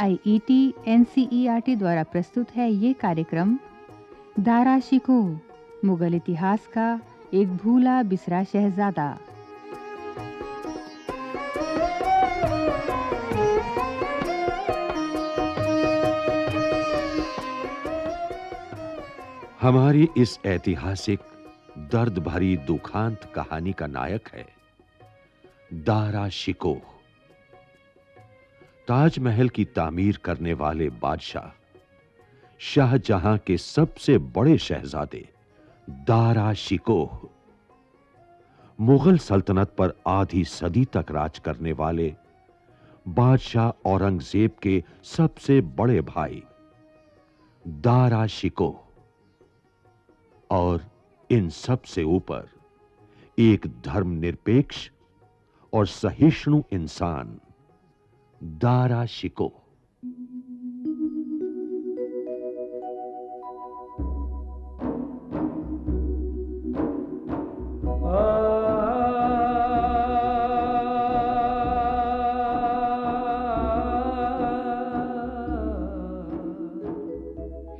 I E T N C E R T द्वारा प्रस्तुत है ये कार्यक्रम। दारा शिको, मुगल इतिहास का एक भूला बिसरा शहजादा। हमारी इस ऐतिहासिक, दर्द भरी दुखांत कहानी का नायक है। दारा शिकोह ताजमहल की तामीर करने वाले बादशाह, शाहजहां के सबसे बड़े शहजादे, दारा शिकोह। मुगल सल्तनत पर आधी सदी तक राज करने वाले बादशाह औरंगज़ेब के सबसे बड़े भाई, दारा शिकोह। और इन सबसे ऊपर एक धर्मनिरपेक्ष और सहिष्णु इंसान दारा शिको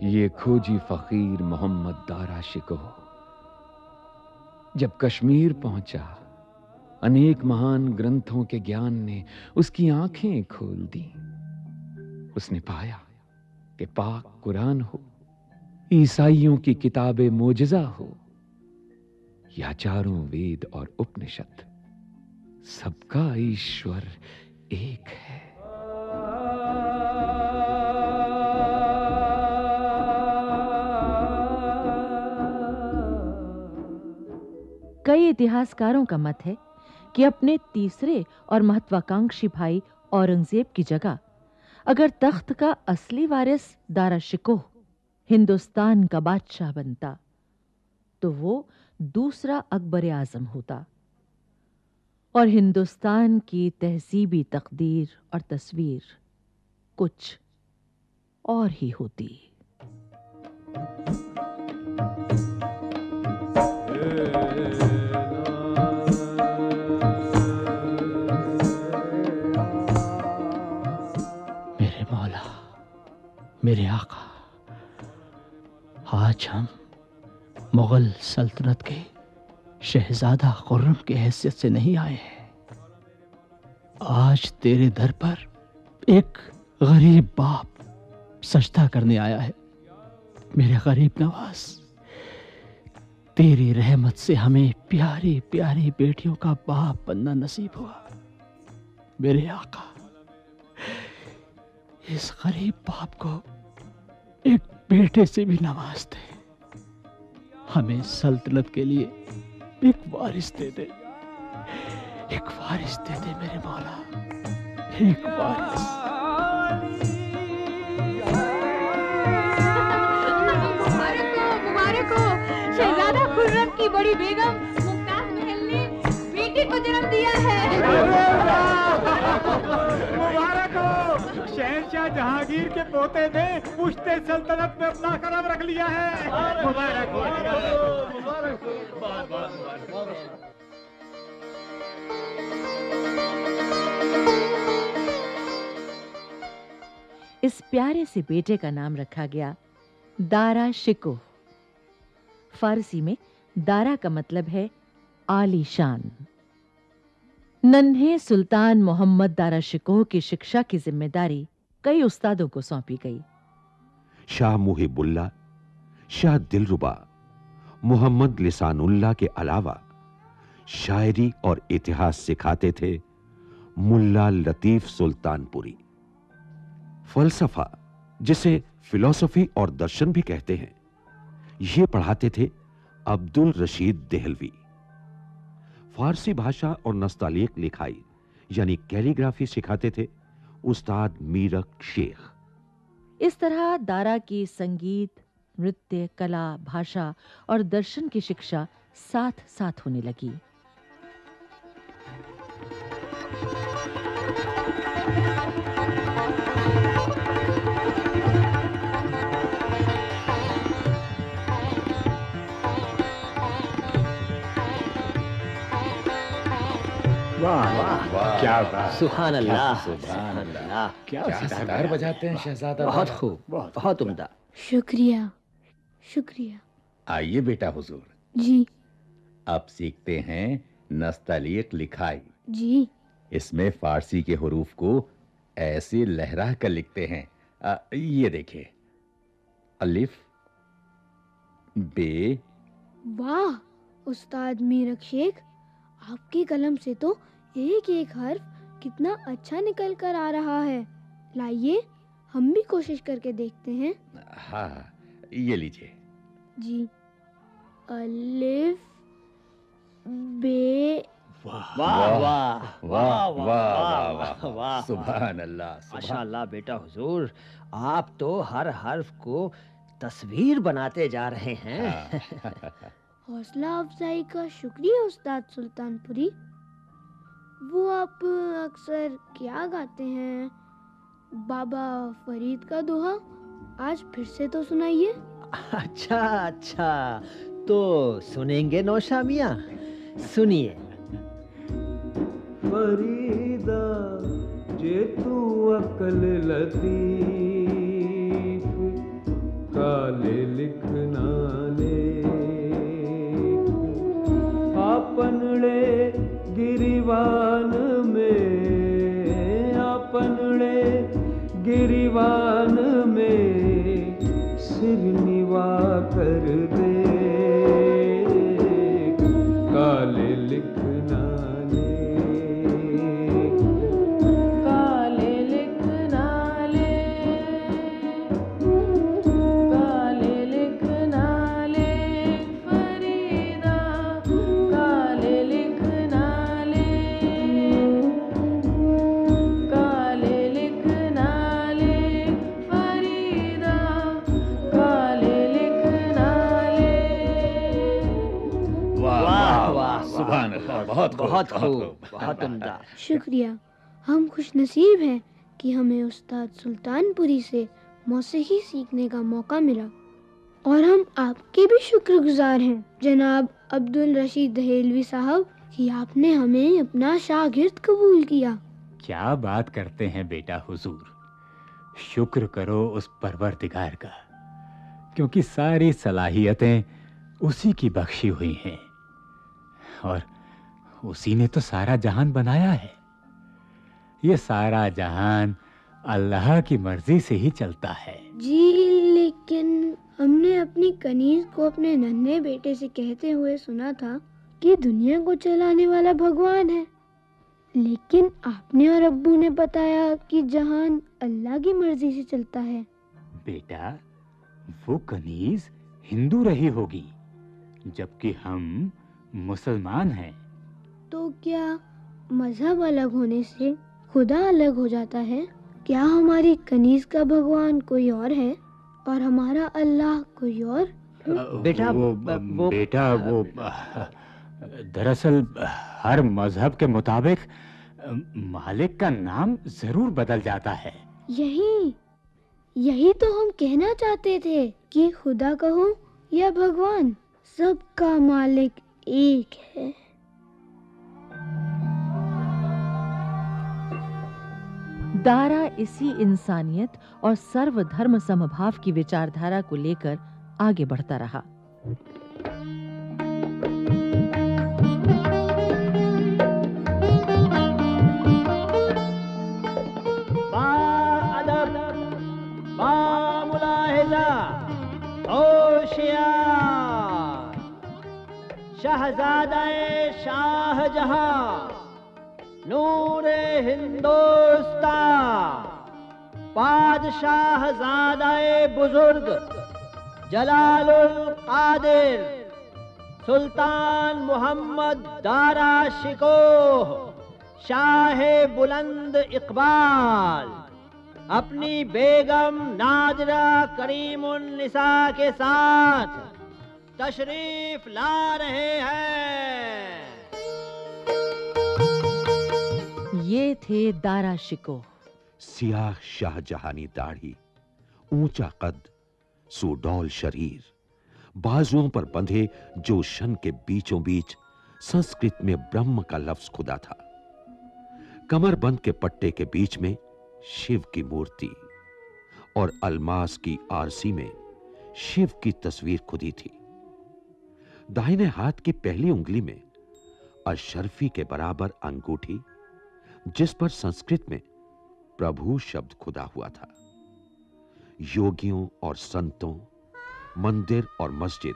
ये खोजी फकीर मोहम्मद दारा शिको जब कश्मीर पहुँचा अनेक महान ग्रंथों के ज्ञान ने उसकी आँखें खोल दी। उसने पाया कि पाक कुरान हो, ईसाइयों की किताबें मोजजा हो या चारों वेद और उपनिषद, सबका ईश्वर एक है। कई इतिहासकारों का मत है कि अपने तीसरे और महत्वाकांक्षी भाई औरंगज़ेब की जगह, अगर तख्त का असली वारिस दारा शिकोह हिंदुस्तान का बादशाह बनता तो वो दूसरा अकबर आज़म होता। और हिंदुस्तान की तहजीबी तकदीर और तस्वीर कुछ और ही होती। मौला मेरे आका। आज हम मुगल सल्तनत के शहजादा खुर्रम की हैसियत से नहीं आए हैं। आज तेरे दर पर एक गरीब बाप सजदा करने आया है। मेरे गरीब नवाज़, तेरी रहमत से हमें प्यारी प्यारी बेटियों का बाप बनना नसीब हुआ। मेरे आका इस गरीब बाप को एक बेटे से भी नवाज़ दे हमें सल्तनत के लिए एक वारिस दे दे। एक वारिस दे दे मेरे मौला। एक वारिस। मुबारक हो मुबारक हो। शहजादा खुर्रम की बड़ी बेगम जहांगीर के पोते ने पुश्ते सल्तनत में अपना कदम रख लिया है। मुबारक इस प्यारे से बेटे का नाम रखा गया दारा शिको। फारसी में दारा का मतलब है आलीशान नन्हे सुल्तान मोहम्मद दारा शिकोह की शिक्षा की ज़िम्मेदारी कई उस्तादों को सौंपी गई। शाह मुहिबुल्ला, शाह दिलरुबा, मोहम्मद लिसानुल्लाह के अलावा शायरी और इतिहास सिखाते थे मुल्ला लतीफ सुल्तानपुरी। फलसफा, जिसे फिलॉसफी और दर्शन भी कहते हैं यह पढ़ाते थे अब्दुल रशीद देहलवी। फारसी भाषा और नस्तालीक लिखाई, यानी कैलीग्राफी सिखाते थे उस्ताद मीरक शेख। इस तरह दारा की संगीत, नृत्य, कला, भाषा और दर्शन की शिक्षा साथ साथ होने लगी। क्या बात सुभान अल्लाह सुभान अल्लाह क्या सितार बजाते हैं शहजादा बहुत खूब बहुत उम्दा। शुक्रिया शुक्रिया। आइए बेटा हुजूर। जी। अब सीखते हैं नस्तलीक लिखाई। जी। इसमें फारसी के हरूफ को ऐसे लहरा कर लिखते हैं। आ, ये देखिए। अलिफ बे। वाह उस्ताद मीरक शेख। आपकी कलम से तो एक एक हर्फ कितना अच्छा निकल कर आ रहा है लाइए हम भी कोशिश करके देखते हैं हाँ ये लीजिए जी अलिफ बे वाह वाह वाह वाह वाह वाह वाह सुभान अल्लाह माशा बेटा हुजूर आप तो हर हर्फ को तस्वीर बनाते जा रहे हैं हाँ। हौसला अफजाई का शुक्रिया उस्ताद सुल्तानपुरी। वो आप अक्सर क्या गाते हैं? बाबा फरीद का दोहा? आज फिर से तो सुनाइए। अच्छा अच्छा। तो सुनेंगे नौशा मियाँ सुनिए। फरीदा जे तू अकल लतीफ काले लिखना आपनड़े गिरिवान में अपनड़े गिरिवान वाह वाह वाह सुभान अल्लाह बहुत खूब, बहुत खूब खूब। बहुत उम्दा। शुक्रिया। हम खुश नसीब हैं कि हमें उस्ताद सुल्तानपुरी से मौसीकी सीखने का मौका मिला। और हम आपके भी शुक्रगुजार हैं जनाब अब्दुल रशीद दहेलवी साहब कि आपने हमें अपना शागिर्द कबूल किया। क्या बात करते हैं बेटा हुजूर। शुक्र करो उस परवरदिगार का क्योंकि सारी सलाहियतें उसी की बख्शी हुई हैं। और उसी ने तो सारा जहान बनाया है। ये सारा जहान अल्लाह की मर्ज़ी से ही चलता है। जी लेकिन हमने अपनी कनीज को अपने नन्हे बेटे से कहते हुए सुना था कि दुनिया को चलाने वाला भगवान है। लेकिन आपने और अब्बू ने बताया कि जहान अल्लाह की मर्ज़ी से चलता है। बेटा वो कनीज हिंदू रही होगी जबकि हम मुसलमान हैं। तो क्या मज़हब अलग होने से खुदा अलग हो जाता है? क्या हमारी कनीज का भगवान कोई और है और हमारा अल्लाह कोई और? बेटा, वो, वो- बेटा वो दरअसल हर मज़हब के मुताबिक मालिक का नाम ज़रूर बदल जाता है। यही यही तो हम कहना चाहते थे कि खुदा कहो या भगवान सबका मालिक एक है। दारा इसी इंसानियत और सर्वधर्म समभाव की विचारधारा को लेकर आगे बढ़ता रहा। बाअदब बामुलाहिजा होशियार शहजादाए शाहजहां, नूरे हिंदुस्तान, बादशाहजादाए बुज़ुर्ग, जलालुल कादिर, सुल्तान मोहम्मद दारा शिकोह, शाह बुलंद इकबाल, अपनी बेगम नादरा करीमुन निसा के साथ तशरीफ़ ला रहे हैं। ये थे दारा शिको। सियाह शाहजहानी दाढ़ी, ऊँचा कद, सुडौल शरीर, बाजुओं पर बंधे जोशन के बीचों बीच संस्कृत में ब्रह्म का लफ्ज खुदा था। कमरबंद के पट्टे के बीच में शिव की मूर्ति और अलमास की आरसी में शिव की तस्वीर खुदी थी। दाहिने हाथ की पहली उंगली में अशरफी के बराबर अंगूठी, जिस पर संस्कृत में प्रभु शब्द खुदा हुआ था। योगियों और संतों, मंदिर और मस्जिद,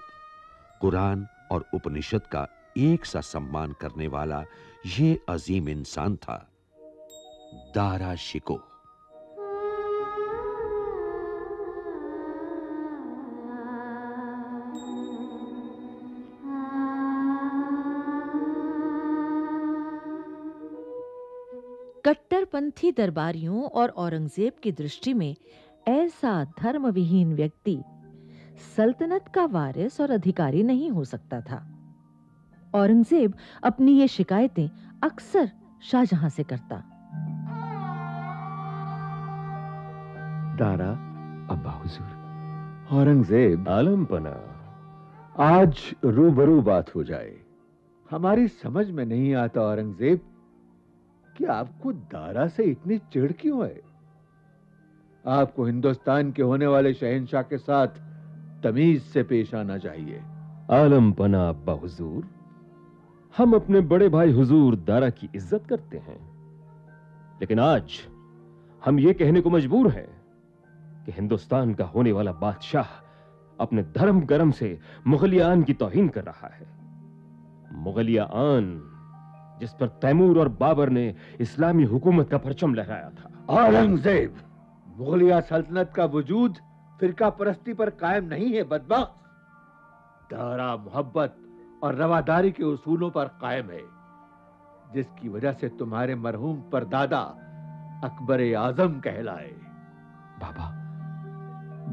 कुरान और उपनिषद का एक सा सम्मान करने वाला ये अजीम इंसान था। दारा शिको कट्टरपंथी दरबारियों और औरंगज़ेब की दृष्टि में ऐसा धर्मविहीन व्यक्ति सल्तनत का वारिस और अधिकारी नहीं हो सकता था। औरंगज़ेब अपनी ये शिकायतें अक्सर शाहजहां से करता। दारा, अब्बा हुजूर, औरंगज़ेब आलमपना, आज रूबरू बात हो जाए। हमारी समझ में नहीं आता औरंगज़ेब कि आपको दारा से इतनी चिढ़ क्यों है? आपको हिंदुस्तान के होने वाले शहनशाह के साथ तमीज से पेश आना चाहिए। आलम पना अब्बा हुजूर, हम अपने बड़े भाई हुजूर दारा की इज़्ज़त करते हैं। लेकिन आज हम ये कहने को मजबूर हैं कि हिंदुस्तान का होने वाला बादशाह अपने धर्म गरम से मुगलियान की तौहीन कर रहा है। मुगलिया आन जिस पर तैमूर और बाबर ने इस्लामी हुकूमत का परचम लहराया था। औरंगज़ेब मुगलिया सल्तनत का वजूद फिरका परस्ती पर कायम नहीं है बदमाश। दारा मोहब्बत और रवादारी के उसूलों पर कायम है जिसकी वजह से तुम्हारे मरहूम परदादा अकबर आज़म कहलाए। बाबा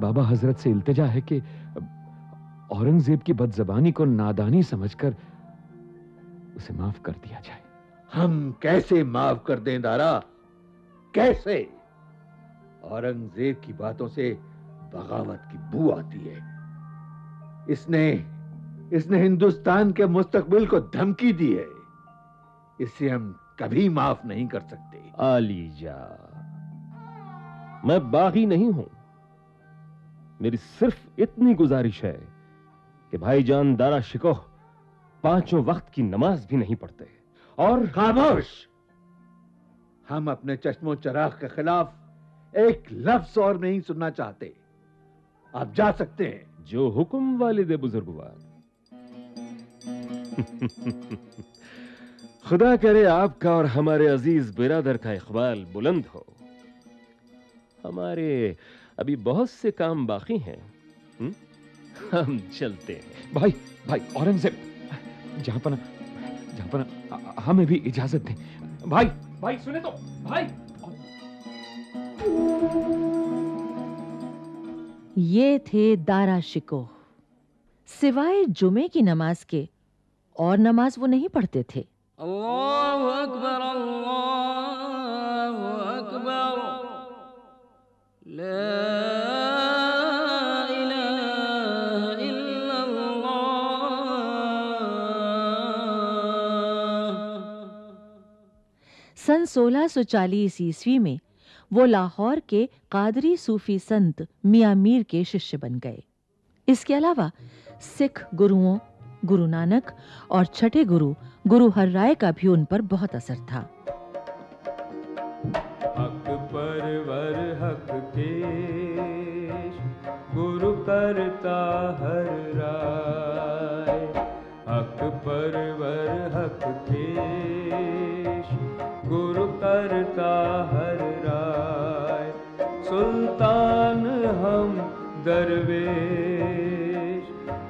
बाबा हज़रत से इल्तिजा है कि औरंगज़ेब की बदजबानी को नादानी समझकर उसे माफ़ कर दिया जाए। हम कैसे माफ़ कर दें दारा? कैसे? औरंगज़ेब की बातों से बगावत की बू आती है। इसने इसने हिंदुस्तान के मुस्तकबिल को धमकी दी है। इसे हम कभी माफ़ नहीं कर सकते। आलीजा मैं बागी नहीं हूँ। मेरी सिर्फ़ इतनी गुजारिश है कि भाईजान दारा शिकोह पाँचों वक्त की नमाज़ भी नहीं पढ़ते। और खामोश! हम अपने चश्मो चराग के खिलाफ एक लफ्ज और नहीं सुनना चाहते। आप जा सकते हैं। जो हुक्म वालिद बुजुर्गवार खुदा करे आपका और हमारे अज़ीज़ बिरादर का इकबाल बुलंद हो। हमारे अभी बहुत से काम बाकी हैं। हम चलते हैं। भाई भाई औरंगज़ेब! जहाँ पर जहाँ पर हमें भी इजाज़त दें। भाई भाई सुने तो भाई। ये थे दारा शिकोह। सिवाय जुमे की नमाज़ के और नमाज़ वो नहीं पढ़ते थे। अल्लाहु अकबर अल्लाहु अकबर। ला सन 1640 ईस्वी में वो लाहौर के कादरी सूफी संत मियाँ मीर के शिष्य बन गए। इसके अलावा सिख गुरुओं, गुरु नानक और छठे गुरु गुरु हर राय का भी उन पर बहुत असर था। हक परवर हक केश, गुरु करता हर दरवेश,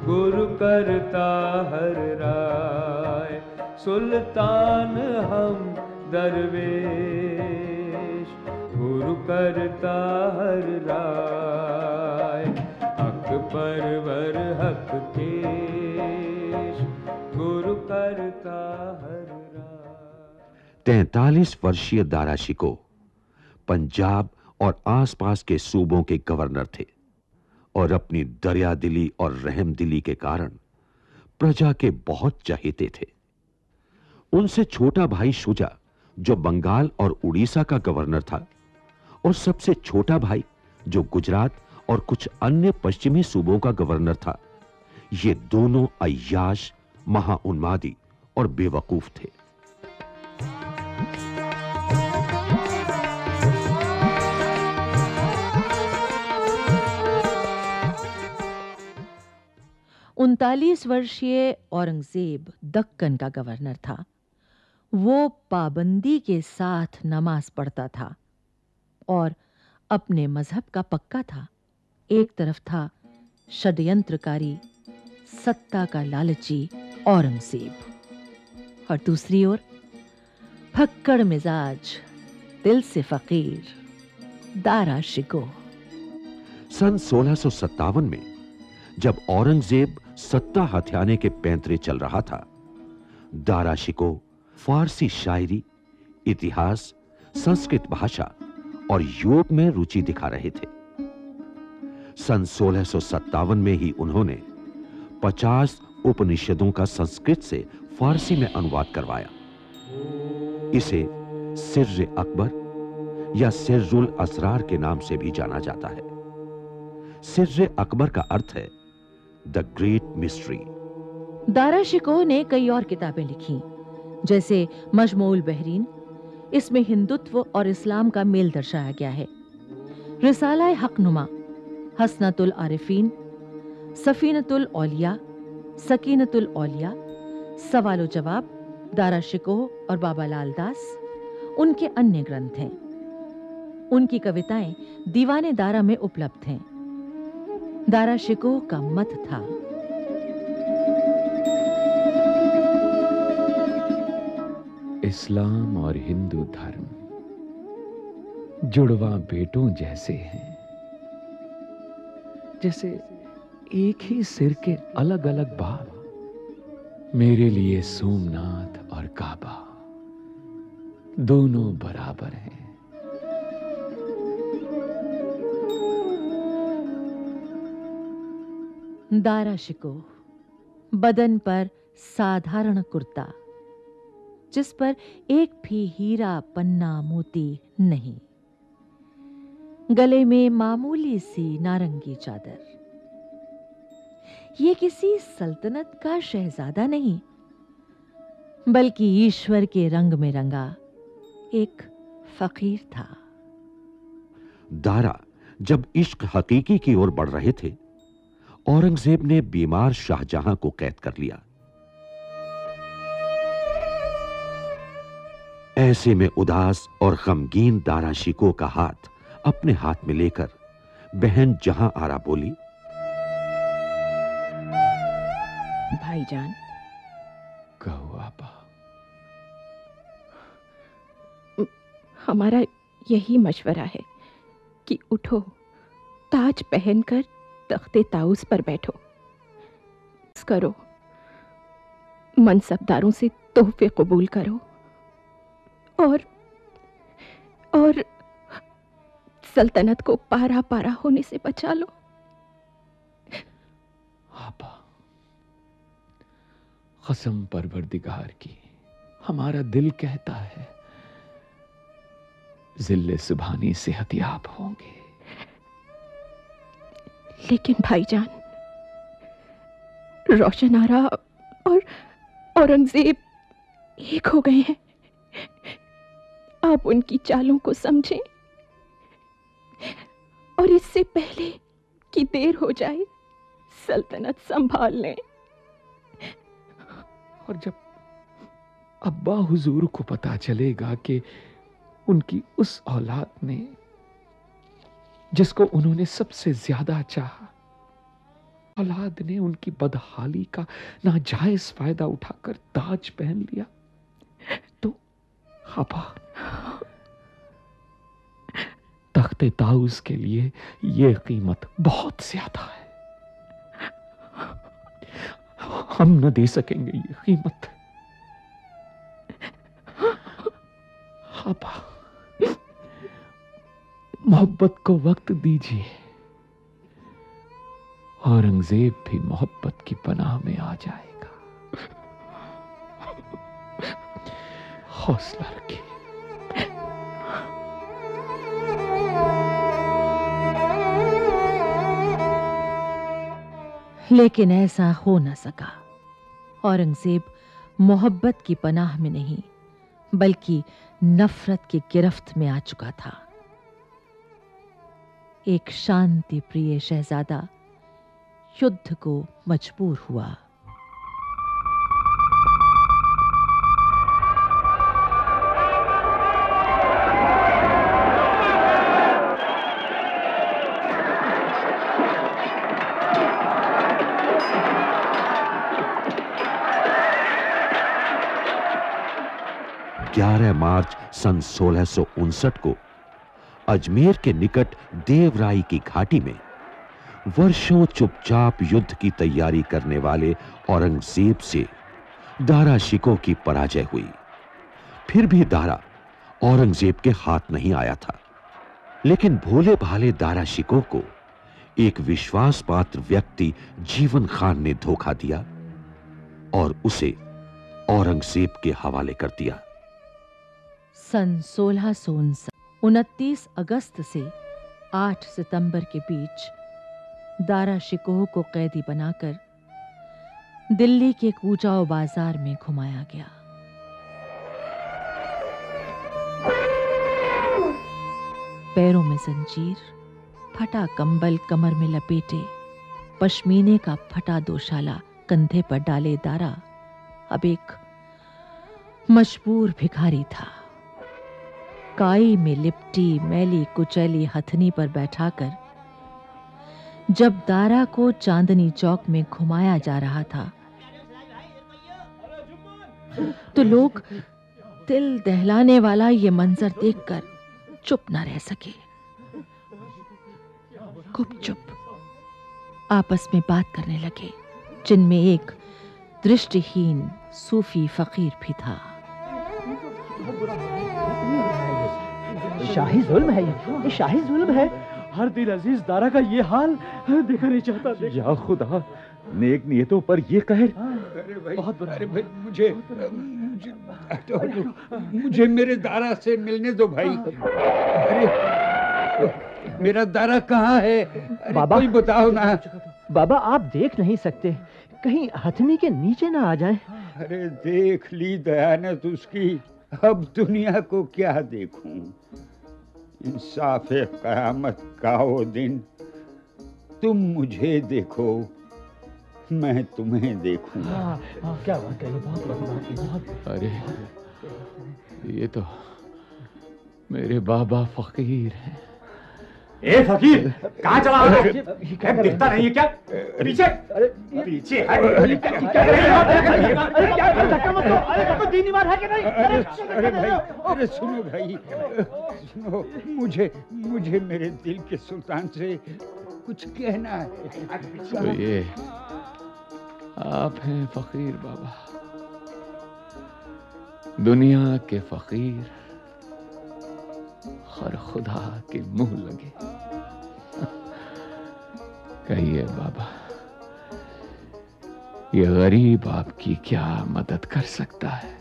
गुरु करता हर राय। सुल्तान हम दरवेश, गुरु करता हर राय। हक परवर हक केश, गुरु करता हर तैतालीस वर्षीय दारा शिको पंजाब और आसपास के सूबों के गवर्नर थे। और अपनी दरिया दिली और रहम दिली के कारण प्रजा के बहुत चहेते थे। उनसे छोटा भाई शुजा, जो बंगाल और उड़ीसा का गवर्नर था, और सबसे छोटा भाई, जो गुजरात और कुछ अन्य पश्चिमी सूबों का गवर्नर था, ये दोनों अय्याश, महाउन्मादी और बेवकूफ़ थे। उनतालीस वर्षीय औरंगज़ेब दक्कन का गवर्नर था। वो पाबंदी के साथ नमाज़ पढ़ता था और अपने मज़हब का पक्का था। एक तरफ़ था षड्यंत्रकारी, सत्ता का लालची औरंगज़ेब और दूसरी ओर फक्कड़ मिजाज, दिल से फकीर, दारा शिको सन सोलह में जब औरंगज़ेब सत्ता हथियाने के पैंतरे चल रहा था। दारा शिको फारसी शायरी, इतिहास, संस्कृत भाषा और योग में रुचि दिखा रहे थे। सन सोलह में ही उन्होंने 50 उपनिषदों का संस्कृत से फारसी में अनुवाद करवाया। इसे सिर्र अकबर या सिर्रुल असरार के नाम से भी जाना जाता है। सिर्र अकबर का अर्थ है the great mystery Dara Shikoh ने कई और किताबें लिखी, जैसे मजमूल बहरीन, इसमें हिंदुत्व और इस्लाम का मेल दर्शाया गया है। रिसाला हकनुमा, हसनतुल आरिफीन, सफीनतुल औलिया, सकीनतुल औलिया, सवालो जवाब दारा शिकोह और बाबा लाल दास उनके अन्य ग्रंथ हैं। उनकी कविताएँ दीवाने दारा में उपलब्ध हैं। दारा शिकोह का मत था। इस्लाम और हिंदू धर्म जुड़वा बेटों जैसे हैं। जैसे एक ही सिर के अलग अलग बाल। मेरे लिए सोमनाथ और काबा दोनों बराबर हैं। दारा शिको, बदन पर साधारण कुर्ता, जिस पर एक भी हीरा पन्ना मोती नहीं। गले में मामूली सी नारंगी चादर। ये किसी सल्तनत का शहजादा नहीं, बल्कि ईश्वर के रंग में रंगा एक फकीर था। दारा, जब इश्क हकीकी की ओर बढ़ रहे थे औरंगज़ेब ने बीमार शाहजहां को कैद कर लिया। ऐसे में उदास और गमगीन दारा शिको का हाथ अपने हाथ में लेकर बहन जहाँ आरा बोली भाईजान। कहो आपा। हमारा यही मशवरा है कि उठो ताज पहनकर तख्ते ताउस पर बैठो। करो। मनसबदारों से तोहफे कबूल करो। और और सल्तनत को पारा पारा होने से बचा लो। आपा, कसम परवरदिगार की, हमारा दिल कहता है, जिल्ले सुभानी सेहतियाब होंगे। लेकिन भाईजान, रोशन आरा और औरंगज़ेब एक हो गए हैं। आप उनकी चालों को समझें और इससे पहले कि देर हो जाए, सल्तनत संभाल लें। और जब अब्बा हुजूर को पता चलेगा कि उनकी उस औलाद ने जिसको उन्होंने सबसे ज़्यादा चाहा। औलाद ने उनकी बदहाली का नाजायज फ़ायदा उठाकर ताज पहन लिया। तो हबा तख्ते ताउस के लिए यह कीमत बहुत ज़्यादा है। हम न दे सकेंगे ये कीमत। हबा मोहब्बत को वक्त दीजिए। औरंगज़ेब भी मोहब्बत की पनाह में आ जाएगा। हौसला रखिए। लेकिन ऐसा हो न सका। औरंगज़ेब मोहब्बत की पनाह में नहीं, बल्कि नफरत की गिरफ्त में आ चुका था। एक शांति प्रिय शहजादा युद्ध को मजबूर हुआ। ग्यारह मार्च सन सोलह को अजमेर के निकट देवराई की घाटी में वर्षों चुपचाप युद्ध की तैयारी करने वाले औरंगज़ेब से दारा शिकोह की पराजय हुई। फिर भी दारा औरंगज़ेब के हाथ नहीं आया था। लेकिन भोले भाले दारा शिकोह को एक विश्वास पात्र व्यक्ति जीवन खान ने धोखा दिया और उसे औरंगज़ेब के हवाले कर दिया। सन सोलह सौ उनतीस अगस्त से 8 सितंबर के बीच दारा शिकोह को कैदी बनाकर दिल्ली के कूचाओ बाज़ार में घुमाया गया। पैरों में जंजीर, फटा कंबल कमर में लपेटे, पश्मीने का फटा दोशाला कंधे पर डाले दारा अब एक मजबूर भिखारी था। काई में लिपटी, मैली, कुचैली हथनी पर बैठाकर, जब दारा को चांदनी चौक में घुमाया जा रहा था तो लोग दिल दहलाने वाला ये मंजर देखकर चुप ना रह सके। गुपचुप आपस में बात करने लगे, जिनमें एक दृष्टिहीन सूफी फकीर भी था। शाही जुल्म है ये ये शाही जुल्म है। हर दिल अज़ीज़ दारा का ये हाल देखा नहीं चाहता देख। या खुदा नेक नियतों पर ये कहर। अरे भाई बहुत बुरा। अरे भाई मुझे मुझे मेरे दारा से मिलने दो भाई। अरे मेरा दारा कहाँ है? बाबा। कोई बताओ ना। बाबा आप देख नहीं सकते। कहीं हथनी के नीचे ना आ जाए। अरे देख ली दयानत उसकी। अब दुनिया को क्या देखूँ? इंसाफ कयामत का वो दिन। तुम मुझे देखो मैं तुम्हें देखूँ क्या बात है ये बहुत बड़ी बात है बहुत। अरे ये तो मेरे बाबा फकीर हैं। ए फकीर कहाँ चला है? क्या दिखता नहीं है क्या? पीछे? पीछे अरे अरे भाई अरे सुनो भाई। सुनो मुझे मुझे मेरे दिल के सुल्तान से कुछ कहना है। तो ये आप हैं फकीर बाबा। दुनिया के फकीर। हर खुदा के मुँह लगे। कहिए, बाबा, ये गरीब आपकी क्या मदद कर सकता है?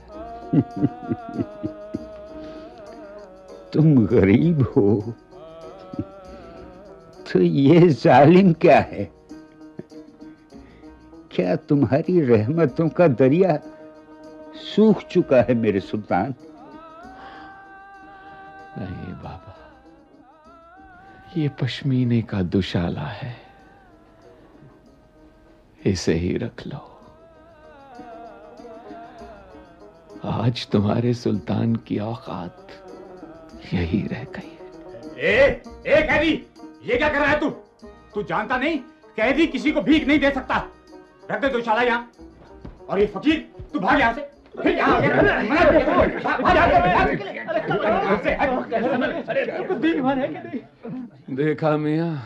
तुम गरीब हो तो ये जालिम क्या है? क्या तुम्हारी रहमतों का दरिया सूख चुका है मेरे सुल्तान? नहीं बाबा, ये पश्मीने का दुशाला है। इसे ही रख लो। आज तुम्हारे सुल्तान की औकात यही रह गई ए ए कैदी, ये क्या कर रहा है तू? तू जानता नहीं, कैदी किसी को भीख नहीं दे सकता। रख दे दो शाला यहाँ। और ये फकीर, तू भाग यहाँ से। देखा मिया,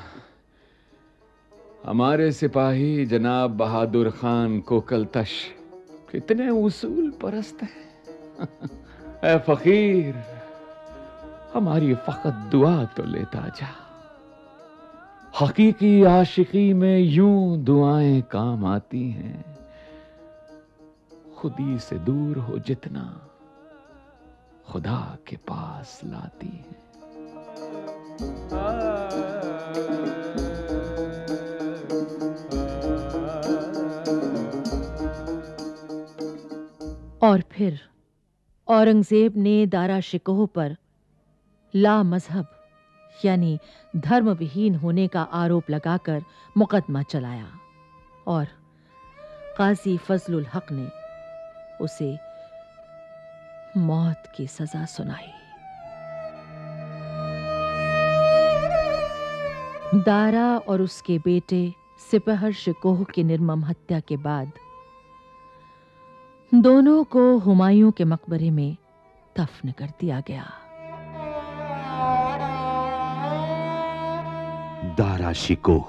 हमारे सिपाही जनाब बहादुर खान कोकलतश कितने उसूल परस्त हैं। ए फकीर, हमारी फकत दुआ तो लेता जा। हकीकी आशिकी में यूँ दुआएँ काम आती हैं। खुदी से दूर हो जितना खुदा के पास लाती है। और फिर औरंगज़ेब ने दारा शिकोह पर ला मज़हब, यानी धर्म विहीन होने का आरोप लगाकर मुकदमा चलाया। और काजी फजलुल हक ने उसे मौत की सजा सुनाई। दारा और उसके बेटे सिपहर शिकोह की निर्मम हत्या के बाद दोनों को हुमायूं के मकबरे में दफन कर दिया गया। दारा शिकोह,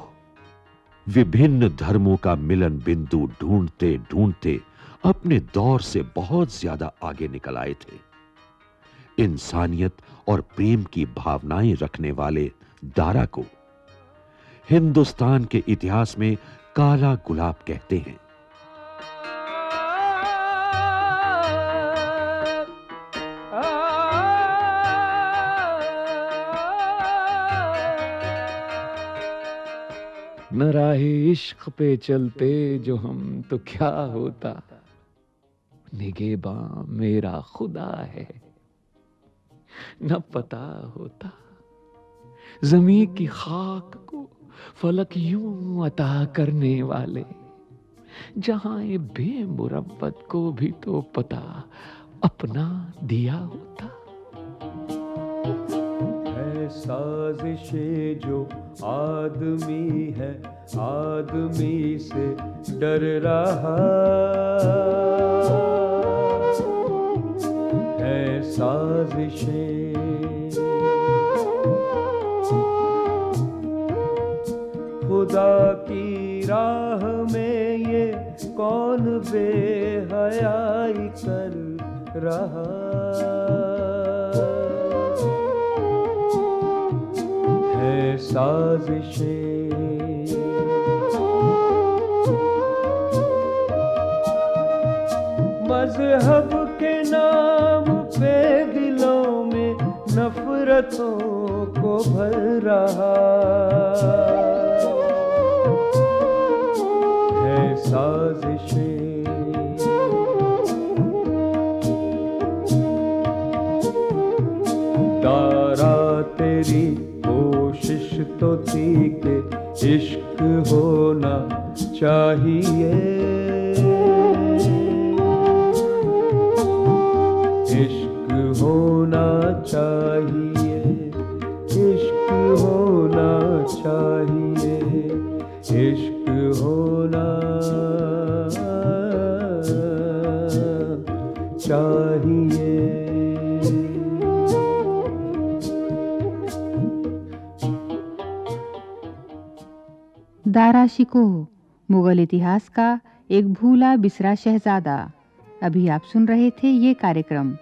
विभिन्न धर्मों का मिलन बिंदु ढूंढते ढूंढते अपने दौर से बहुत ज़्यादा आगे निकल आए थे। इंसानियत और प्रेम की भावनाएँ रखने वाले दारा को हिंदुस्तान के इतिहास में काला गुलाब कहते हैं। न राहे इश्क पे चलते जो हम तो क्या होता। निगेबा मेरा खुदा है। न पता होता जमी की खाक को फलक यूँ अता करने वाले, जहाँ ये बेमुरब्बत को भी तो पता अपना दिया होता। साजिशें जो आदमी है, आदमी से डर रहा। है साजिशें। खुदा की राह में ये कौन बेहयाई कर रहा? है साजिशें। मज़हब नफरतों को भर रहा। है साजिशें। दारा तेरी कोशिश तो थी कि इश्क होना चाहिए। दारा शिकोह मुगल इतिहास का एक भूला बिसरा शहजादा। अभी आप सुन रहे थे ये कार्यक्रम।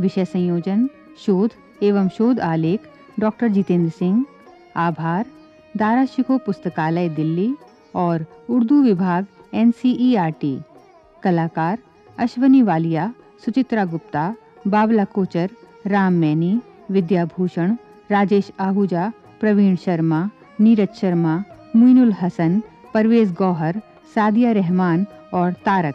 विषय संयोजन, शोध एवं शोध आलेख डॉक्टर जितेंद्र सिंह। आभार। दारा शिकोह पुस्तकालय दिल्ली और उर्दू विभाग एनसीईआरटी कलाकार अश्वनी वालिया, सुचित्रा गुप्ता बाबला कोचर, राम मैनी विद्याभूषण राजेश आहूजा, प्रवीण शर्मा, नीरज शर्मा मुइनुल हसन, परवेज गौहर, सादिया रहमान और तारक।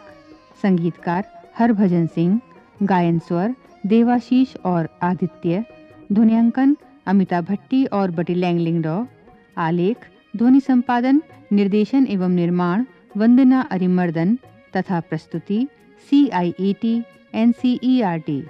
संगीतकार हरभजन सिंह, गायन स्वर देवाशीष और आदित्य, ध्वनियांकन अमिता भट्टी और बटी लैंगलिंगडो आलेख, ध्वनि संपादन, निर्देशन एवं निर्माण वंदना अरिमर्दन तथा प्रस्तुति C I E T N C E R T